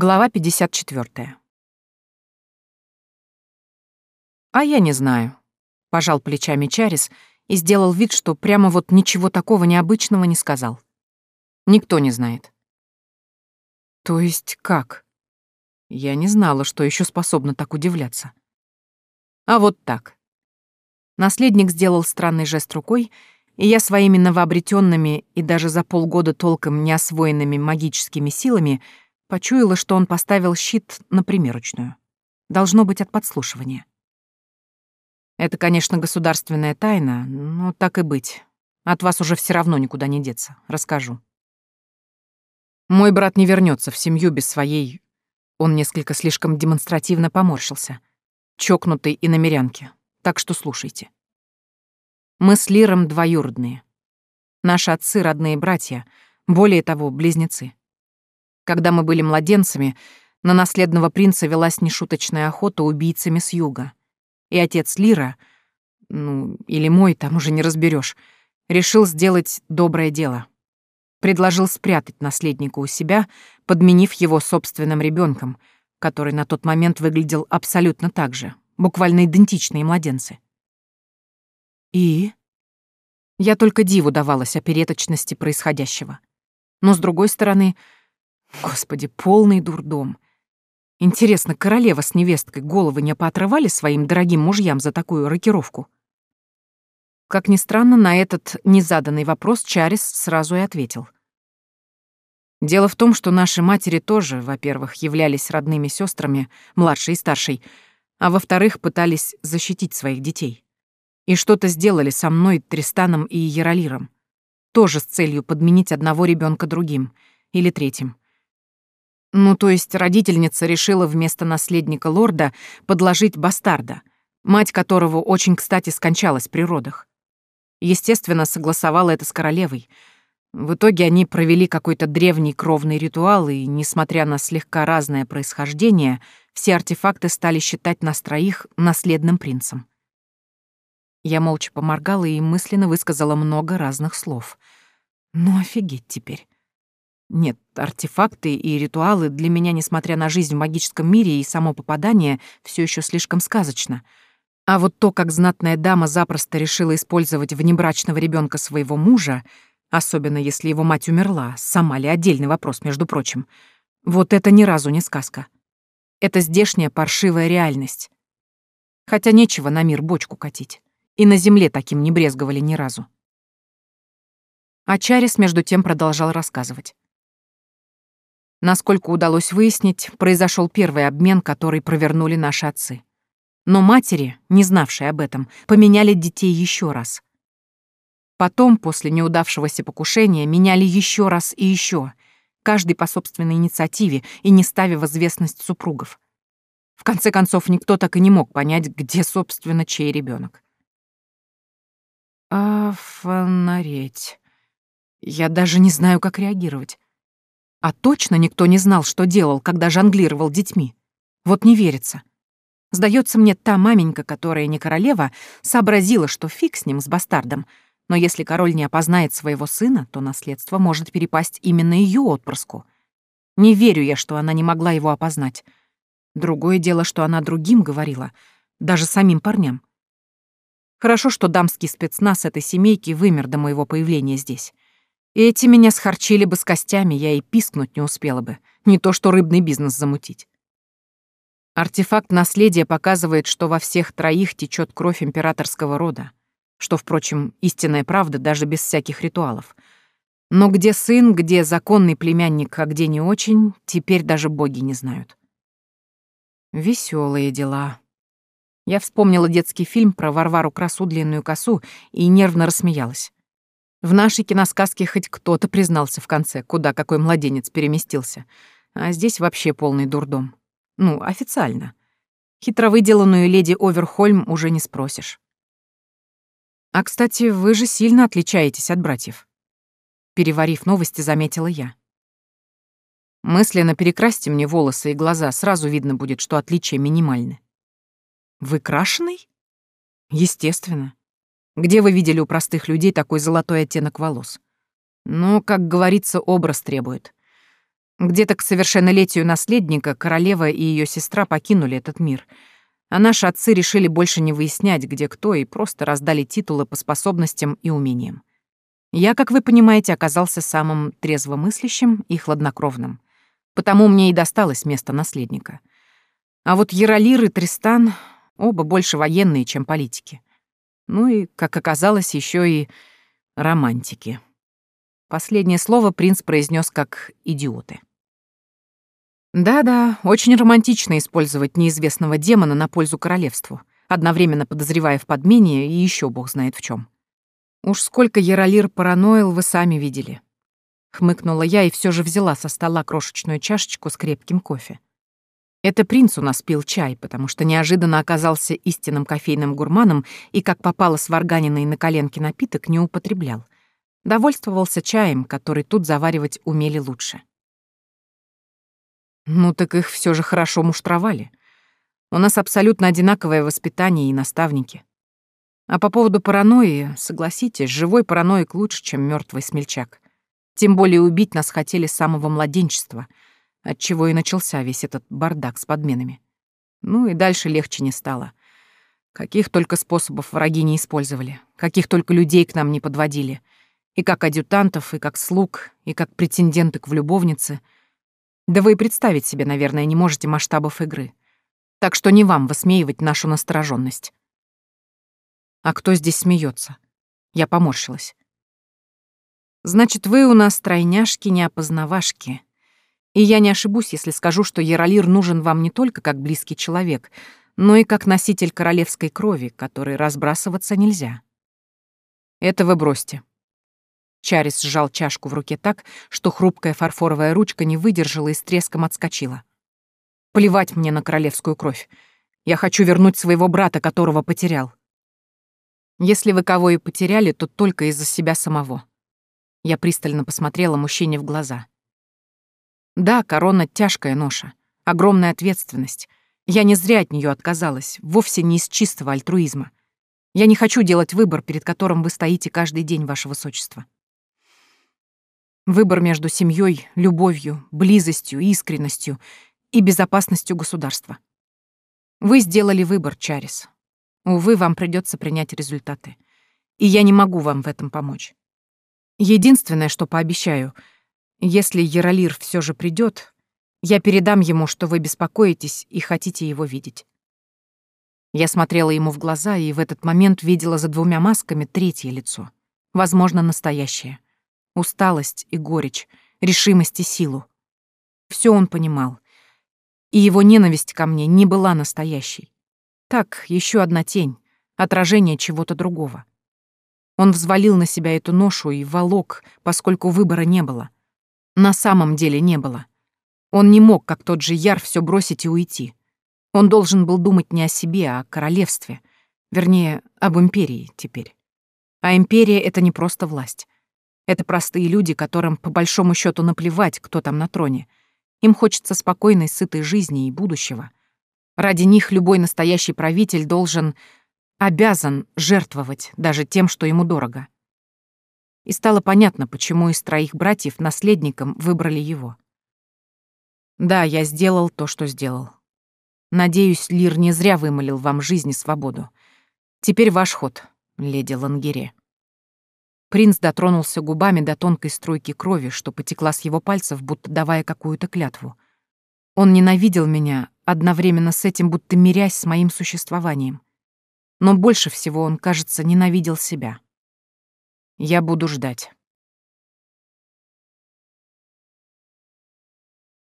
Глава 54. «А я не знаю», — пожал плечами Чарис и сделал вид, что прямо вот ничего такого необычного не сказал. «Никто не знает». «То есть как?» Я не знала, что еще способна так удивляться. А вот так. Наследник сделал странный жест рукой, и я своими новообретенными и даже за полгода толком не освоенными магическими силами — Почуяла, что он поставил щит на примерочную. Должно быть от подслушивания. Это, конечно, государственная тайна, но так и быть. От вас уже все равно никуда не деться. Расскажу. Мой брат не вернется в семью без своей... Он несколько слишком демонстративно поморщился. Чокнутый и намерянки. Так что слушайте. Мы с Лиром двоюродные. Наши отцы — родные братья, более того, близнецы. Когда мы были младенцами, на наследного принца велась нешуточная охота убийцами с юга. И отец Лира, ну, или мой, там уже не разберешь, решил сделать доброе дело. Предложил спрятать наследника у себя, подменив его собственным ребенком, который на тот момент выглядел абсолютно так же, буквально идентичные младенцы. И? Я только диву давалась опереточности происходящего. Но, с другой стороны, Господи, полный дурдом. Интересно, королева с невесткой головы не поотрывали своим дорогим мужьям за такую рокировку? Как ни странно, на этот незаданный вопрос Чарис сразу и ответил. Дело в том, что наши матери тоже, во-первых, являлись родными сестрами, младшей и старшей, а во-вторых, пытались защитить своих детей. И что-то сделали со мной, Тристаном и Яролиром. Тоже с целью подменить одного ребенка другим или третьим. Ну, то есть родительница решила вместо наследника лорда подложить бастарда, мать которого очень кстати скончалась при родах. Естественно, согласовала это с королевой. В итоге они провели какой-то древний кровный ритуал, и, несмотря на слегка разное происхождение, все артефакты стали считать нас троих наследным принцем. Я молча поморгала и мысленно высказала много разных слов. Ну, офигеть теперь. Нет, артефакты и ритуалы для меня, несмотря на жизнь в магическом мире и само попадание, все еще слишком сказочно. А вот то, как знатная дама запросто решила использовать внебрачного ребенка своего мужа, особенно если его мать умерла, сама ли отдельный вопрос, между прочим, вот это ни разу не сказка. Это здешняя паршивая реальность. Хотя нечего на мир бочку катить. И на земле таким не брезговали ни разу. А Чарис между тем продолжал рассказывать. Насколько удалось выяснить, произошел первый обмен, который провернули наши отцы. Но матери, не знавшие об этом, поменяли детей еще раз. Потом, после неудавшегося покушения, меняли еще раз и еще, каждый по собственной инициативе и не ставя в известность супругов. В конце концов, никто так и не мог понять, где, собственно, чей ребенок. Офонареть. Я даже не знаю, как реагировать. А точно никто не знал, что делал, когда жонглировал детьми. Вот не верится. Сдается мне, та маменька, которая не королева, сообразила, что фиг с ним, с бастардом. Но если король не опознает своего сына, то наследство может перепасть именно ее отпрыску. Не верю я, что она не могла его опознать. Другое дело, что она другим говорила, даже самим парням. Хорошо, что дамский спецназ этой семейки вымер до моего появления здесь. Эти меня схарчили бы с костями, я и пискнуть не успела бы, не то что рыбный бизнес замутить. Артефакт наследия показывает, что во всех троих течет кровь императорского рода, что, впрочем, истинная правда даже без всяких ритуалов. Но где сын, где законный племянник, а где не очень, теперь даже боги не знают. Веселые дела. Я вспомнила детский фильм про Варвару Красу длинную косу и нервно рассмеялась. В нашей киносказке хоть кто-то признался в конце, куда какой младенец переместился. А здесь вообще полный дурдом. Ну, официально. Хитро выделанную леди Оверхольм уже не спросишь. А, кстати, вы же сильно отличаетесь от братьев. Переварив новости, заметила я. Мысленно перекрасьте мне волосы и глаза, сразу видно будет, что отличия минимальны. Вы крашеный? Естественно. Где вы видели у простых людей такой золотой оттенок волос? Ну, как говорится, образ требует. Где-то к совершеннолетию наследника королева и ее сестра покинули этот мир, а наши отцы решили больше не выяснять, где кто, и просто раздали титулы по способностям и умениям. Я, как вы понимаете, оказался самым трезвомыслящим и хладнокровным, потому мне и досталось место наследника. А вот Яролир и Тристан оба больше военные, чем политики. Ну и, как оказалось, еще и романтики. Последнее слово принц произнес как «идиоты». Да-да, очень романтично использовать неизвестного демона на пользу королевству, одновременно подозревая в подмене и еще бог знает в чем. Уж сколько Яролир параноил, вы сами видели. Хмыкнула я и все же взяла со стола крошечную чашечку с крепким кофе. Это принц у нас пил чай, потому что неожиданно оказался истинным кофейным гурманом и, как попало сварганенный на коленке напиток, не употреблял. Довольствовался чаем, который тут заваривать умели лучше. Ну так их все же хорошо муштровали. У нас абсолютно одинаковое воспитание и наставники. А по поводу паранойи, согласитесь, живой параноик лучше, чем мертвый смельчак. Тем более убить нас хотели с самого младенчества, отчего и начался весь этот бардак с подменами. Ну и дальше легче не стало. Каких только способов враги не использовали, каких только людей к нам не подводили. И как адъютантов, и как слуг, и как претенденток в любовницы — да вы и представить себе, наверное, не можете масштабов игры. Так что не вам высмеивать нашу настороженность. А кто здесь смеется? Я поморщилась. Значит, вы у нас тройняшки-неопознавашки. И я не ошибусь, если скажу, что Яролир нужен вам не только как близкий человек, но и как носитель королевской крови, которой разбрасываться нельзя. Это вы бросьте. Чарис сжал чашку в руке так, что хрупкая фарфоровая ручка не выдержала и с треском отскочила. «Плевать мне на королевскую кровь. Я хочу вернуть своего брата, которого потерял. Если вы кого и потеряли, то только из-за себя самого». Я пристально посмотрела мужчине в глаза. «Да, корона — тяжкая ноша, огромная ответственность. Я не зря от нее отказалась, вовсе не из чистого альтруизма. Я не хочу делать выбор, перед которым вы стоите каждый день, ваше высочество». Выбор между семьей, любовью, близостью, искренностью и безопасностью государства. Вы сделали выбор, Чарис. Увы, вам придется принять результаты. И я не могу вам в этом помочь. Единственное, что пообещаю, если Яролир все же придет, я передам ему, что вы беспокоитесь и хотите его видеть. Я смотрела ему в глаза и в этот момент видела за двумя масками третье лицо, возможно, настоящее — усталость и горечь, решимость и силу. Все он понимал. И его ненависть ко мне не была настоящей. Так, еще одна тень, отражение чего-то другого. Он взвалил на себя эту ношу и волок, поскольку выбора не было. На самом деле не было. Он не мог, как тот же Яр, все бросить и уйти. Он должен был думать не о себе, а о королевстве. Вернее, об империи теперь. А империя — это не просто власть. Это простые люди, которым по большому счету наплевать, кто там на троне. Им хочется спокойной, сытой жизни и будущего. Ради них любой настоящий правитель должен, обязан жертвовать даже тем, что ему дорого. И стало понятно, почему из троих братьев наследником выбрали его. Да, я сделал то, что сделал. Надеюсь, Лир не зря вымолил вам жизнь и свободу. Теперь ваш ход, леди Лангере. Принц дотронулся губами до тонкой струйки крови, что потекла с его пальцев, будто давая какую-то клятву. Он ненавидел меня, одновременно с этим будто мирясь с моим существованием. Но больше всего он, кажется, ненавидел себя. Я буду ждать.